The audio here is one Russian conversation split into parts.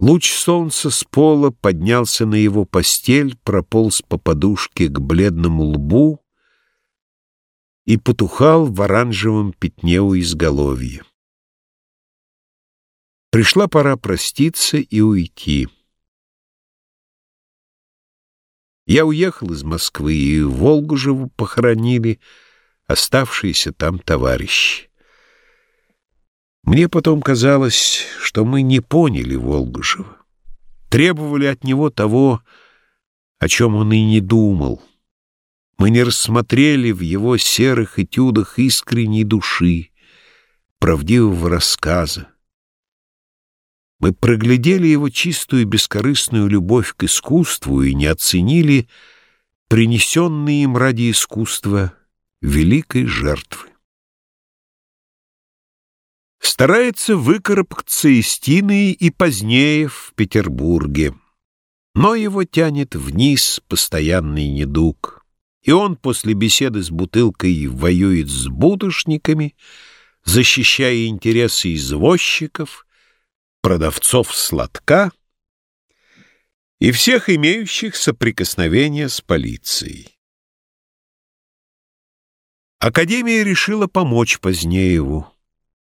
Луч солнца с пола поднялся на его постель, прополз по подушке к бледному лбу и потухал в оранжевом пятне у изголовья. Пришла пора проститься и уйти. Я уехал из Москвы, и Волгужеву похоронили оставшиеся там товарищи. Мне потом казалось, что мы не поняли Волгужева, требовали от него того, о чем он и не думал. Мы не рассмотрели в его серых этюдах искренней души, правдивого рассказа. Мы проглядели его чистую бескорыстную любовь к искусству и не оценили принесенные им ради искусства великой жертвы. Старается выкарабкаться из Тины и позднее в Петербурге, но его тянет вниз постоянный недуг, и он после беседы с бутылкой воюет с будушниками, защищая интересы извозчиков — продавцов сладка и всех имеющих соприкосновение с полицией. Академия решила помочь Позднееву.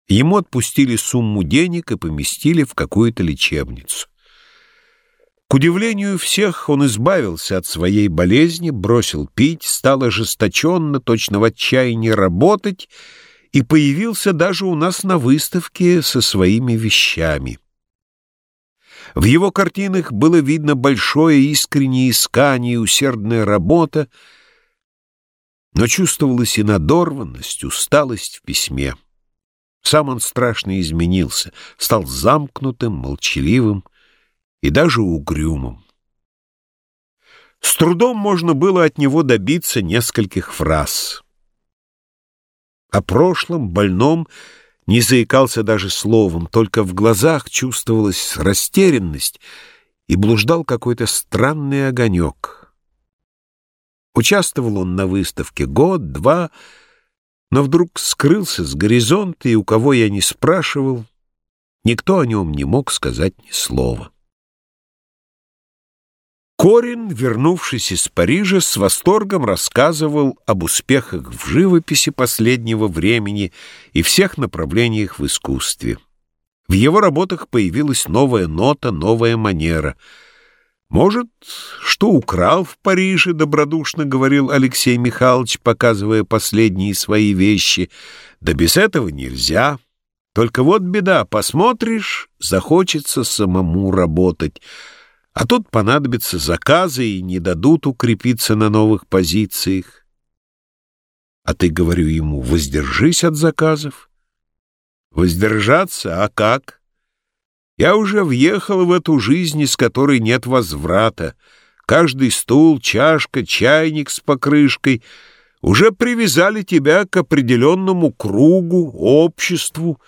Ему отпустили сумму денег и поместили в какую-то лечебницу. К удивлению всех, он избавился от своей болезни, бросил пить, стал ожесточенно, точно в отчаянии работать и появился даже у нас на выставке со своими вещами. В его картинах было видно большое искреннее искание усердная работа, но чувствовалась и надорванность, усталость в письме. Сам он страшно изменился, стал замкнутым, молчаливым и даже угрюмым. С трудом можно было от него добиться нескольких фраз. О прошлом, больном, не заикался даже словом, только в глазах чувствовалась растерянность и блуждал какой-то странный огонек. Участвовал он на выставке год, два, но вдруг скрылся с горизонта, и у кого я не спрашивал, никто о нем не мог сказать ни слова. Корин, вернувшись из Парижа, с восторгом рассказывал об успехах в живописи последнего времени и всех направлениях в искусстве. В его работах появилась новая нота, новая манера. «Может, что украл в Париже?» — добродушно говорил Алексей Михайлович, показывая последние свои вещи. «Да без этого нельзя. Только вот беда, посмотришь, захочется самому работать». А тут понадобятся заказы и не дадут укрепиться на новых позициях. А ты, говорю ему, воздержись от заказов. Воздержаться? А как? Я уже въехал в эту жизнь, из которой нет возврата. Каждый стул, чашка, чайник с покрышкой уже привязали тебя к определенному кругу, обществу,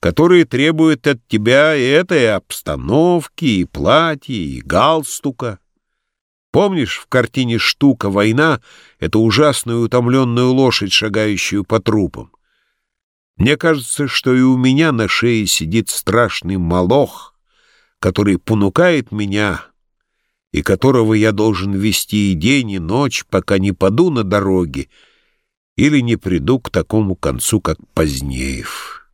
которые требуют от тебя и этой обстановки, и платья, и галстука. Помнишь в картине «Штука. Война» эту ужасную утомленную лошадь, шагающую по трупам? Мне кажется, что и у меня на шее сидит страшный молох, который понукает меня и которого я должен вести и день, и ночь, пока не паду на дороге или не приду к такому концу, как Позднеев».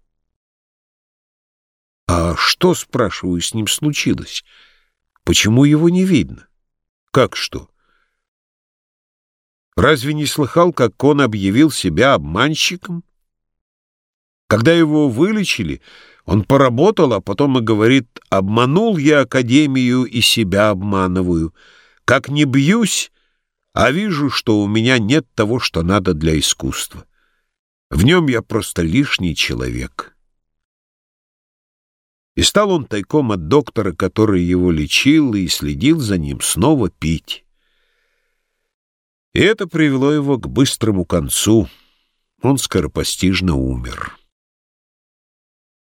А что, спрашиваю, с ним случилось? Почему его не видно? Как что? Разве не слыхал, как он объявил себя обманщиком? Когда его вылечили, он поработал, а потом и говорит, обманул я Академию и себя обманываю. Как не бьюсь, а вижу, что у меня нет того, что надо для искусства. В нем я просто лишний человек». И стал он тайком от доктора, который его лечил и следил за ним, снова пить. И это привело его к быстрому концу. Он скоропостижно умер.